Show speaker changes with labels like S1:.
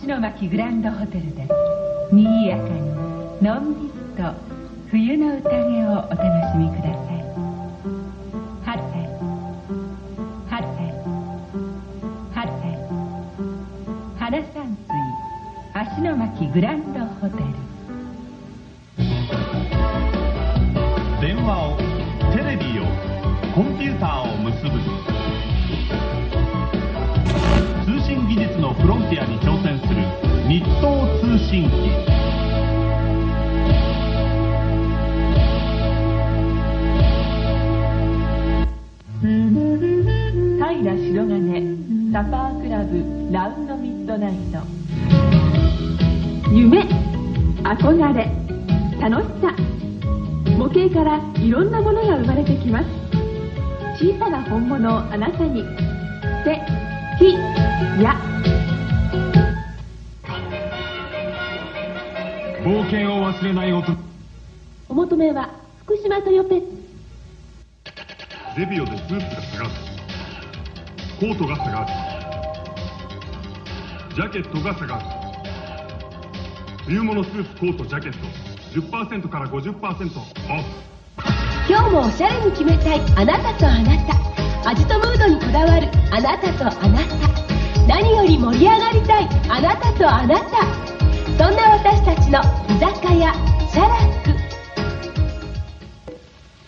S1: 芦ノ牧グランドホテルでにぎやかにのんびりと冬の宴をお楽しみください。春へ春へ春へ花山水芦ノ牧グランドホテル。
S2: 電話をテレビをコンピューターを結ぶ。通信技術のフロンティアに挑戦。日東通信機
S1: 平白金サパークラブラウンドミッドナイト。
S3: 夢憧れ楽しさ。模型からいろんなものが生まれてきます。小さな本物をあなたに。てひや。
S2: 冒険を忘れない男。
S3: お求めは福島豊ペ。ッ
S4: デビオでスーツが下がる。コートが下がる。ジャケットが下がる。冬物スーツコートジャケット。10%から50%オフ。
S5: 今日もおしゃれに決めたい。あなたとあなた。味とムードにこだわる。あなたとあなた。何より盛り上がりたい。あなたとあなたの居酒屋サラダ